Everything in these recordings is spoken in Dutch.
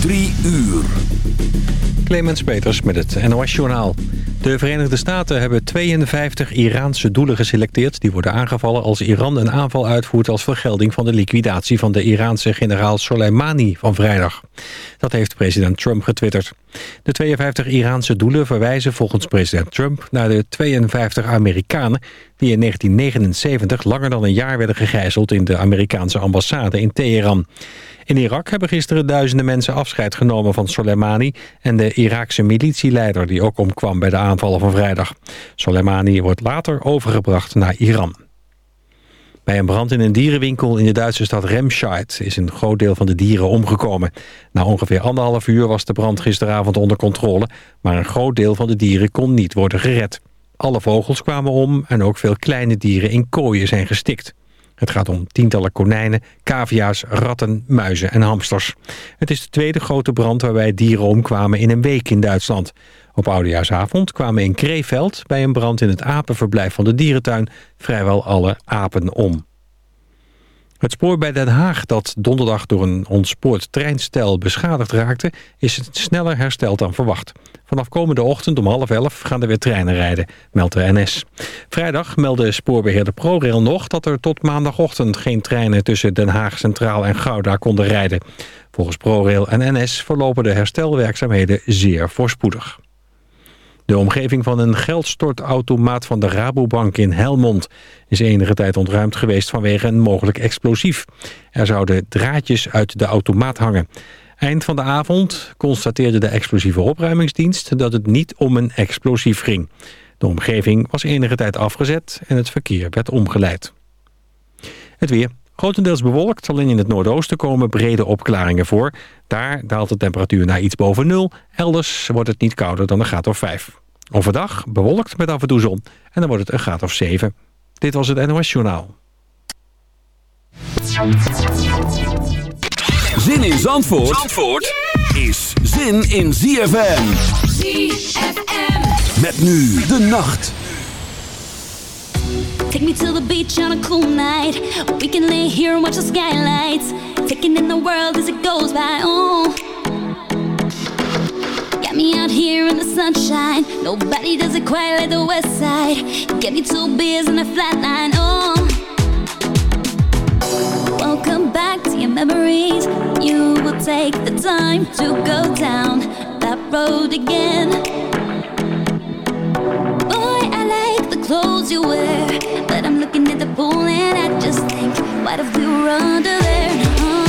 Drie uur. Clemens Peters met het NOS-journaal. De Verenigde Staten hebben 52 Iraanse doelen geselecteerd... die worden aangevallen als Iran een aanval uitvoert... als vergelding van de liquidatie van de Iraanse generaal Soleimani van vrijdag. Dat heeft president Trump getwitterd. De 52 Iraanse doelen verwijzen volgens president Trump... naar de 52 Amerikanen die in 1979 langer dan een jaar werden gegijzeld... in de Amerikaanse ambassade in Teheran. In Irak hebben gisteren duizenden mensen afscheid genomen van Soleimani... en de Iraakse militieleider die ook omkwam bij de aanvallen van vrijdag. Soleimani wordt later overgebracht naar Iran. Bij een brand in een dierenwinkel in de Duitse stad Remscheid is een groot deel van de dieren omgekomen. Na ongeveer anderhalf uur was de brand gisteravond onder controle, maar een groot deel van de dieren kon niet worden gered. Alle vogels kwamen om en ook veel kleine dieren in kooien zijn gestikt. Het gaat om tientallen konijnen, cavia's, ratten, muizen en hamsters. Het is de tweede grote brand waarbij dieren omkwamen in een week in Duitsland. Op Oudejaarsavond kwamen in Kreeveld bij een brand in het apenverblijf van de dierentuin vrijwel alle apen om. Het spoor bij Den Haag dat donderdag door een ontspoord treinstel beschadigd raakte... is sneller hersteld dan verwacht. Vanaf komende ochtend om half elf gaan er weer treinen rijden, meldt de NS. Vrijdag meldde spoorbeheerder ProRail nog dat er tot maandagochtend... geen treinen tussen Den Haag Centraal en Gouda konden rijden. Volgens ProRail en NS verlopen de herstelwerkzaamheden zeer voorspoedig. De omgeving van een geldstortautomaat van de Rabobank in Helmond is enige tijd ontruimd geweest vanwege een mogelijk explosief. Er zouden draadjes uit de automaat hangen. Eind van de avond constateerde de explosieve opruimingsdienst dat het niet om een explosief ging. De omgeving was enige tijd afgezet en het verkeer werd omgeleid. Het weer. Grotendeels bewolkt, alleen in het noordoosten komen brede opklaringen voor. Daar daalt de temperatuur naar iets boven nul. Elders wordt het niet kouder dan een graad of 5. Overdag bewolkt met af en toe zon en dan wordt het een graad of 7. Dit was het NOS Journaal. Zin in Zandvoort, Zandvoort is zin in ZFM. ZFM. Met nu de nacht. Take me to the beach on a cool night. We can lay here and watch the skylights. Taking in the world as it goes by. Oh. Get me out here in the sunshine. Nobody does it quite like the west side. Get me two beers and a flatline. Oh. Welcome back to your memories. You will take the time to go down that road again. Boy, I like the clothes you wear. But I'm looking at the pool and I just think, what if we were under there in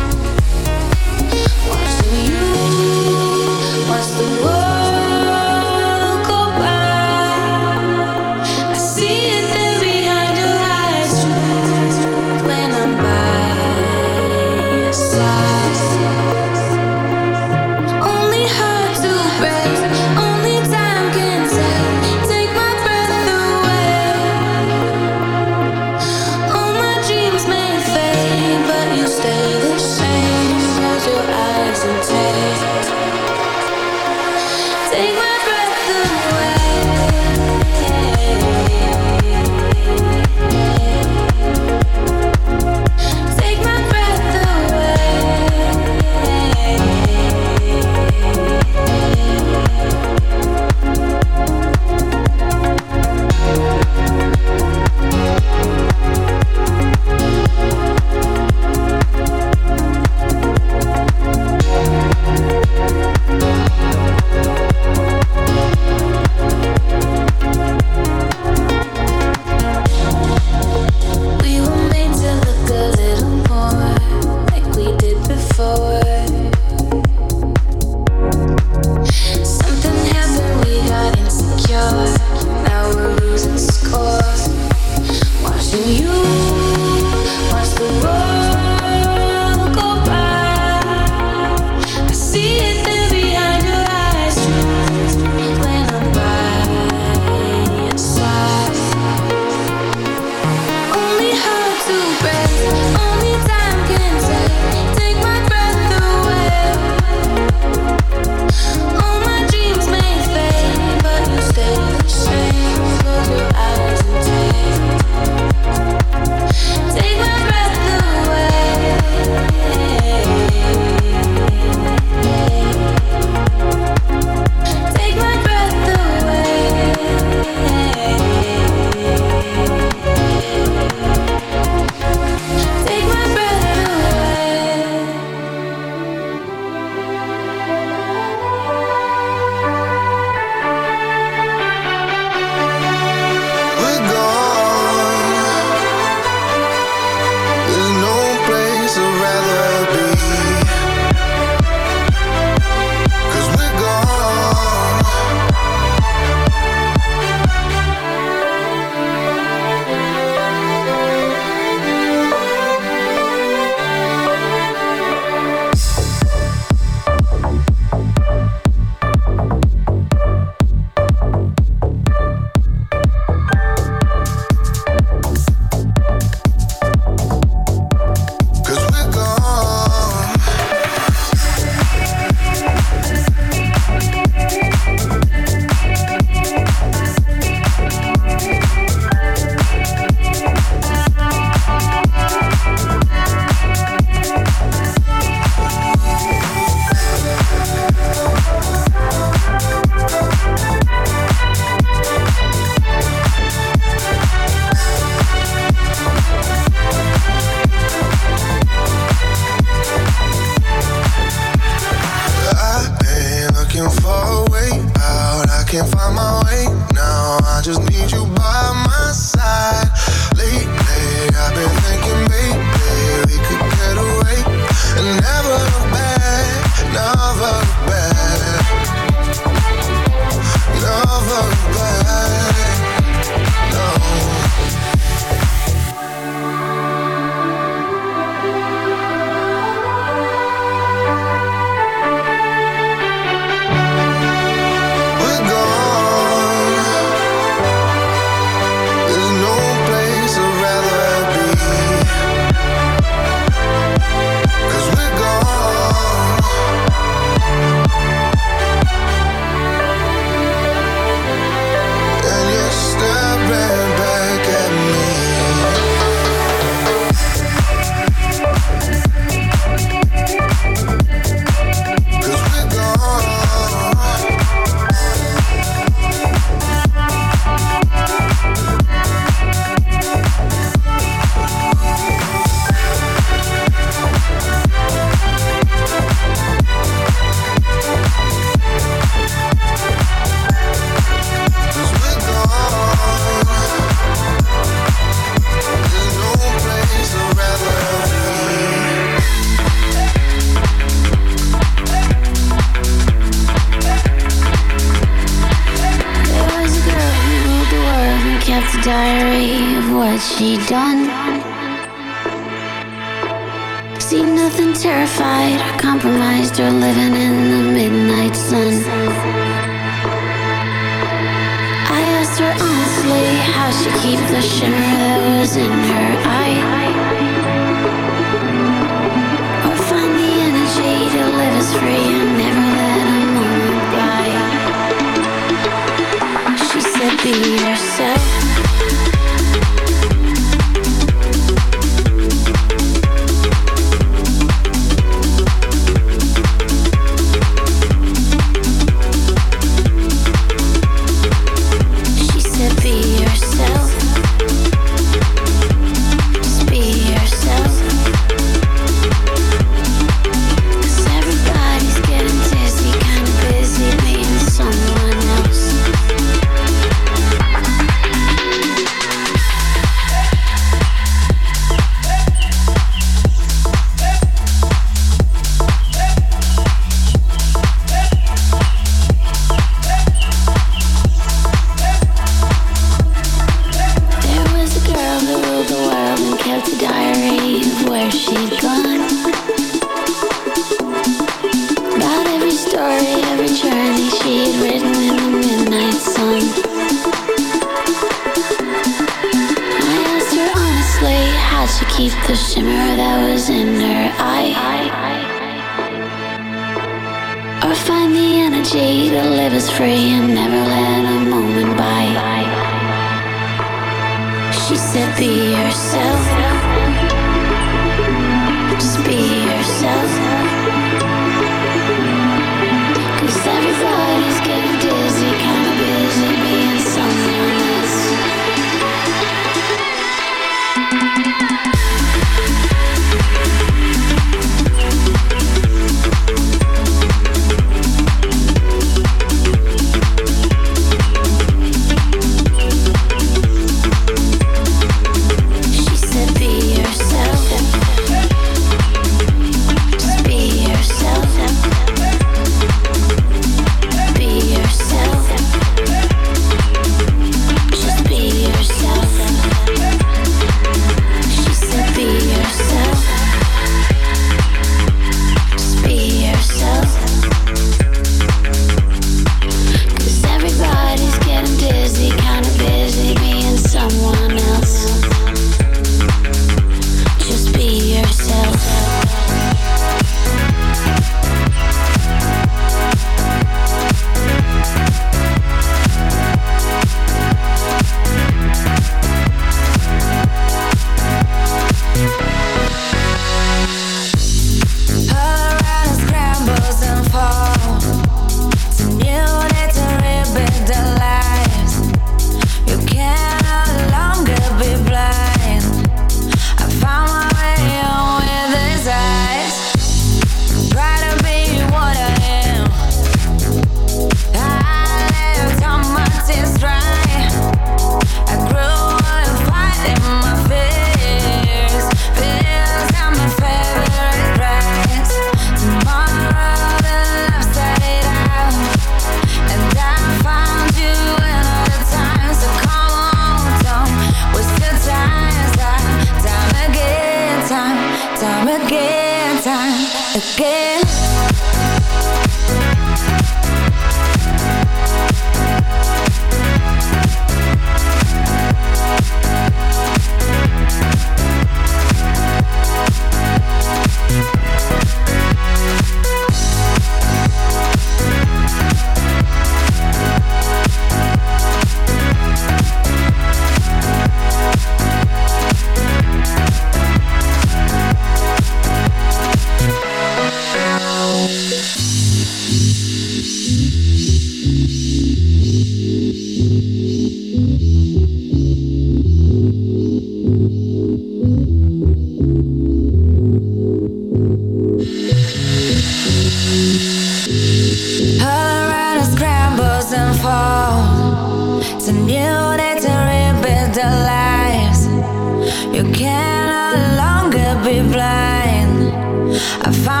Find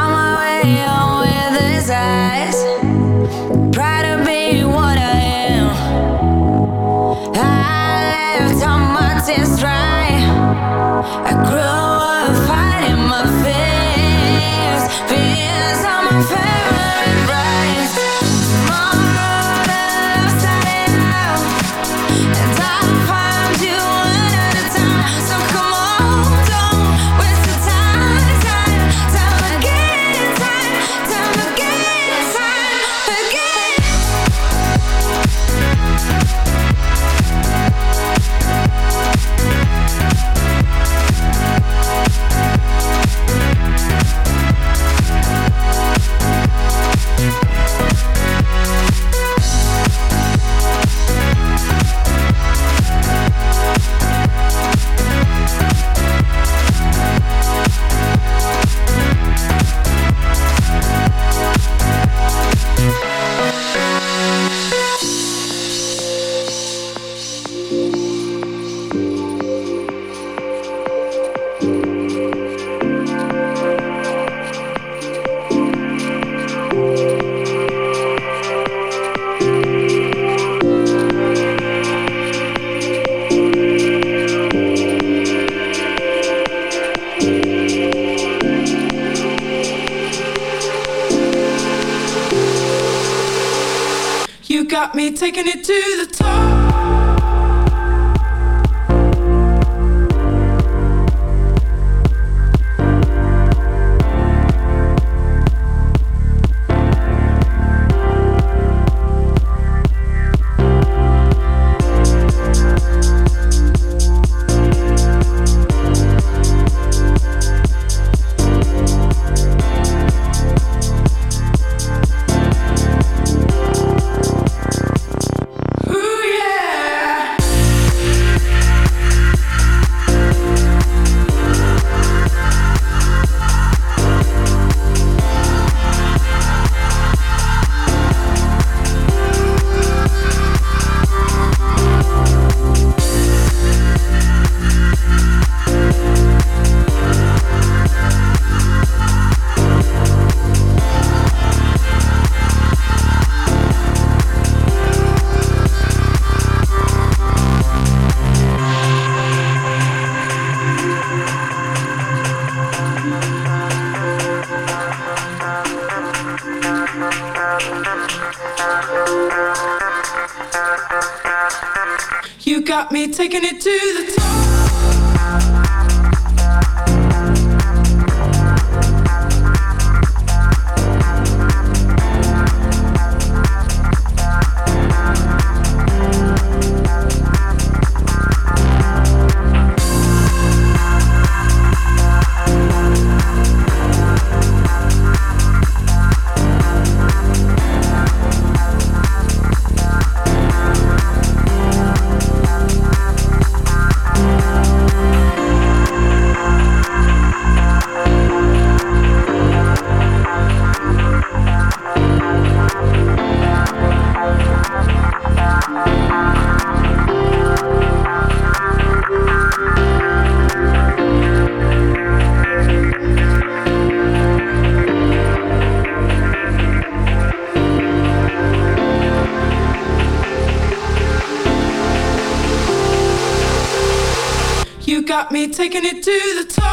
taking it taking it to the top.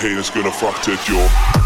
haters gonna fuck at your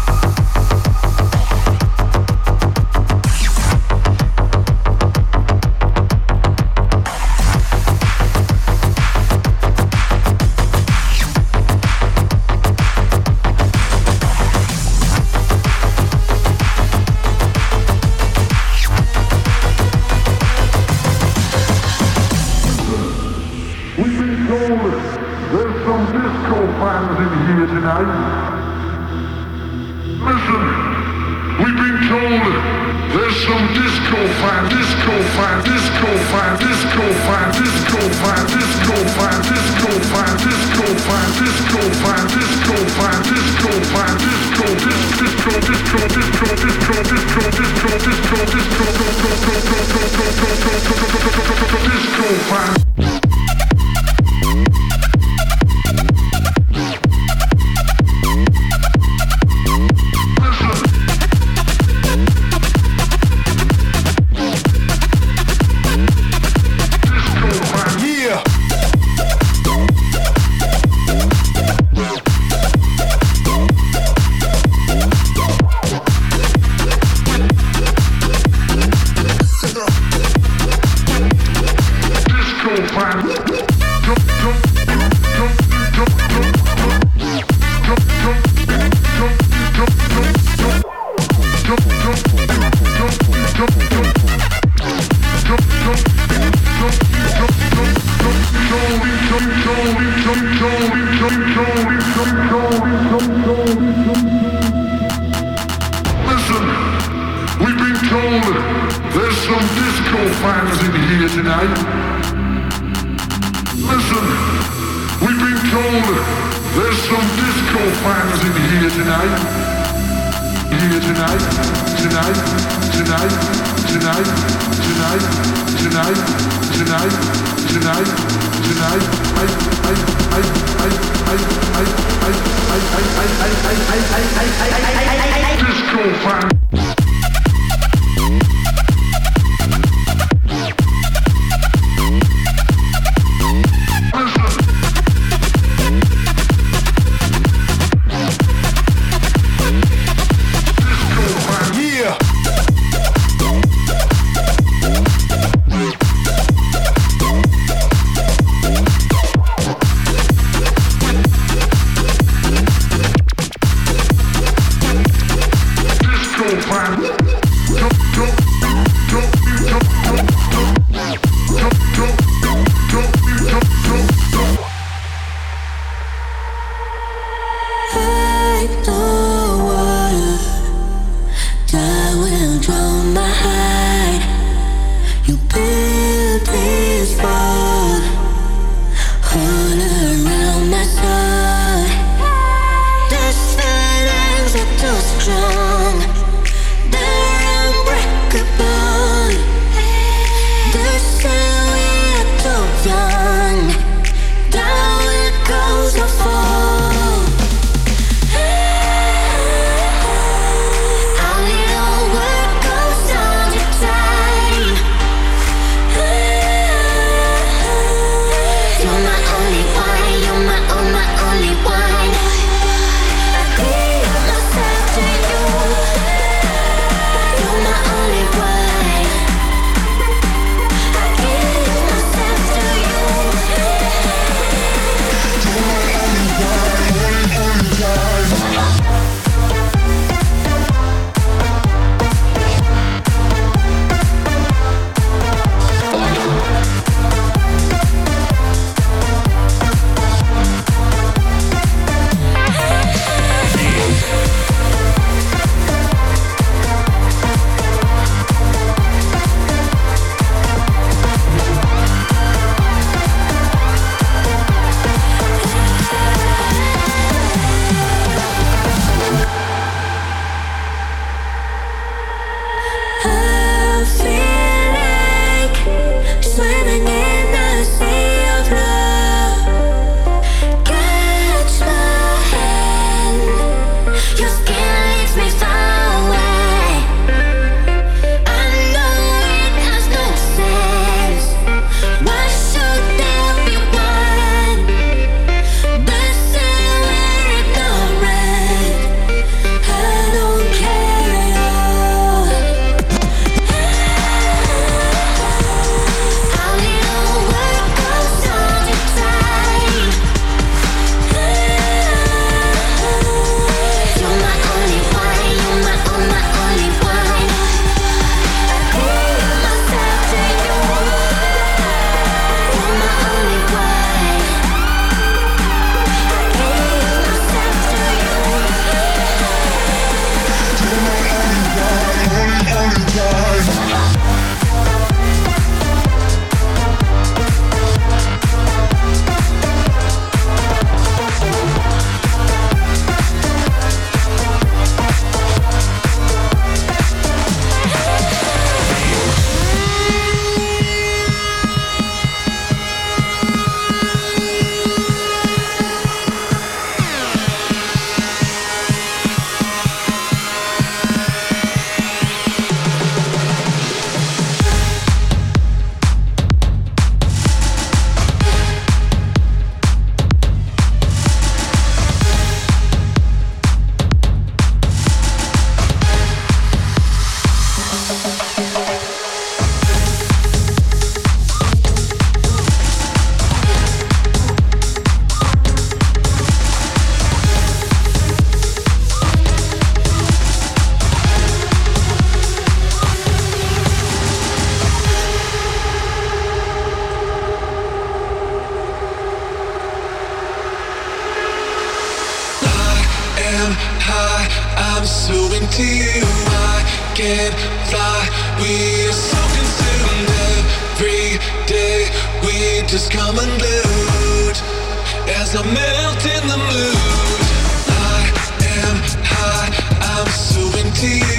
see you.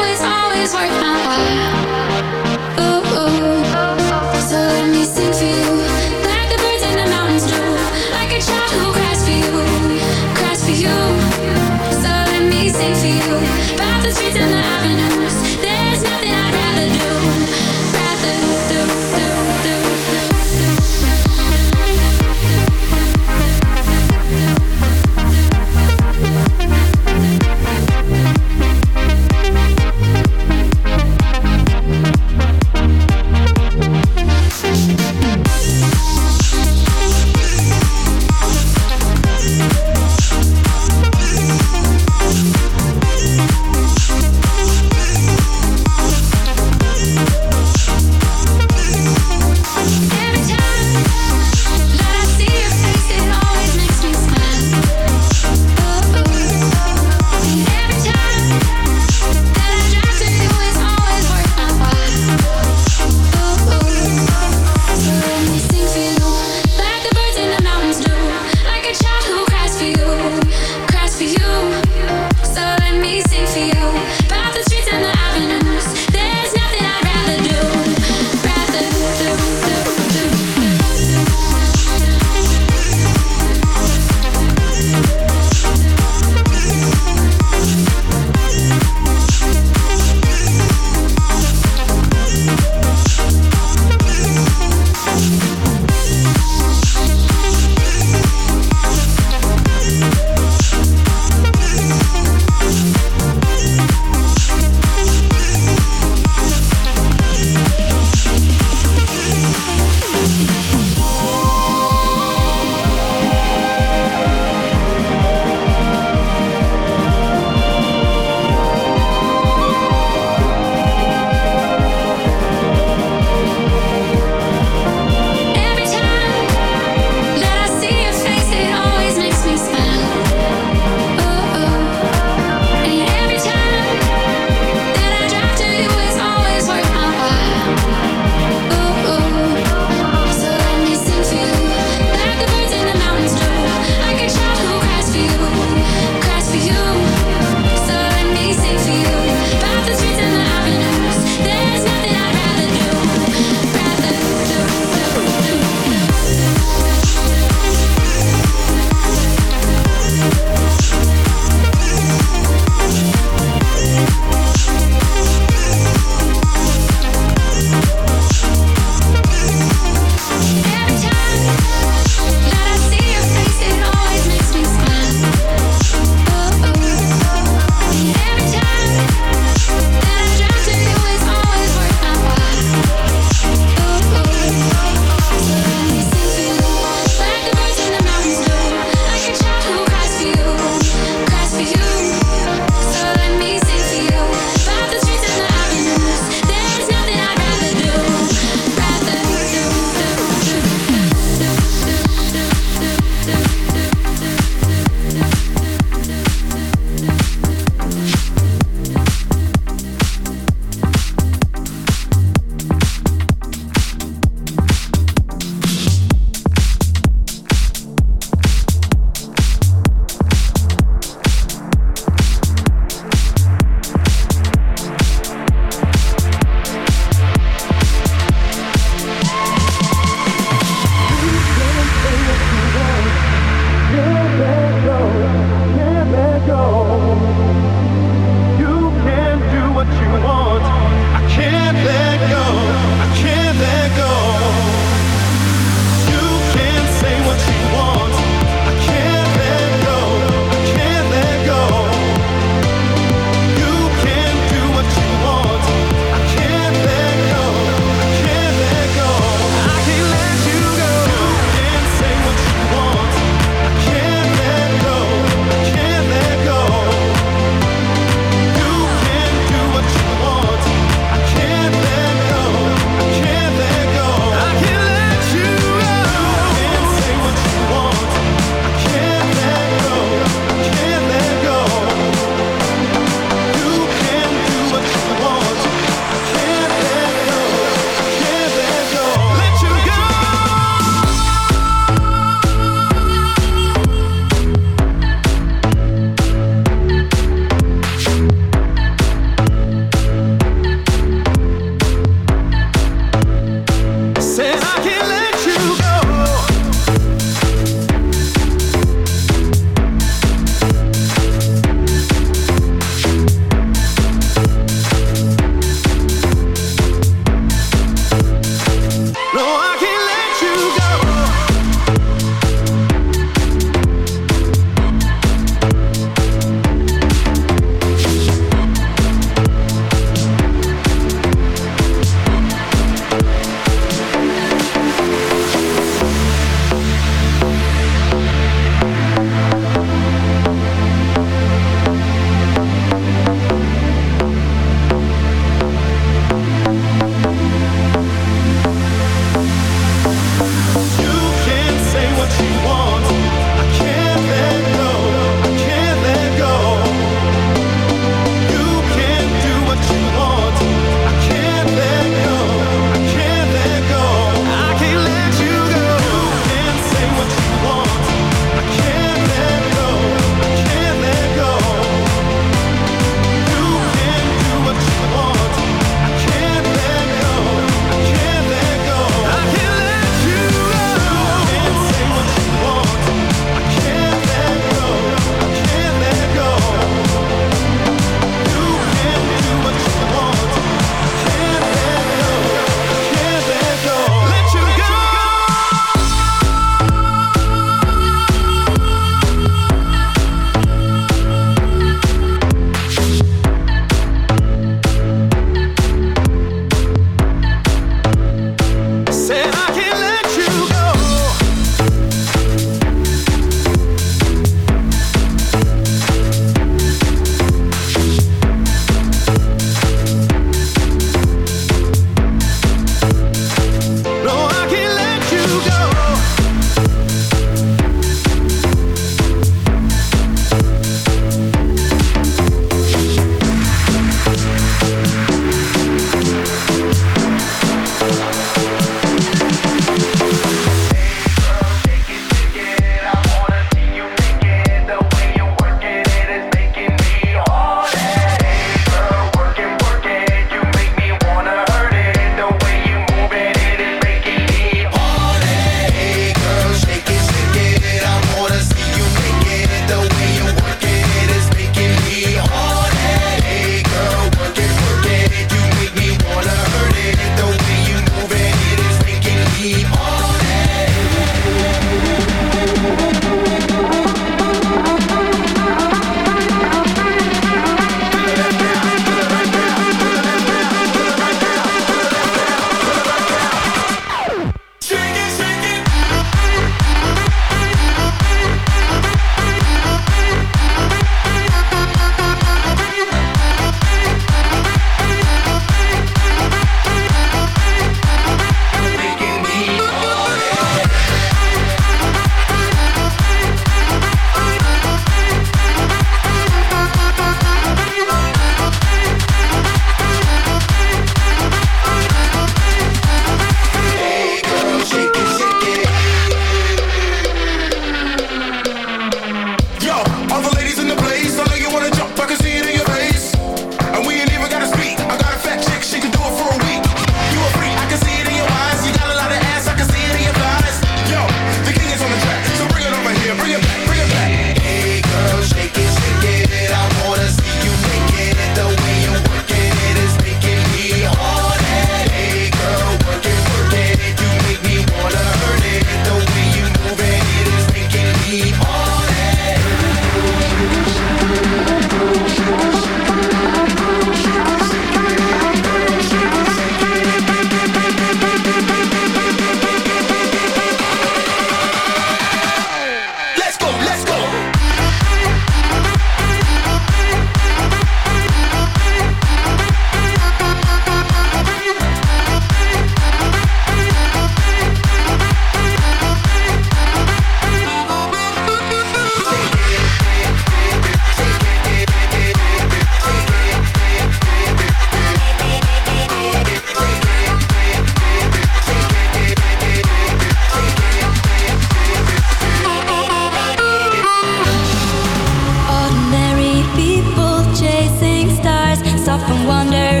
stop and wonder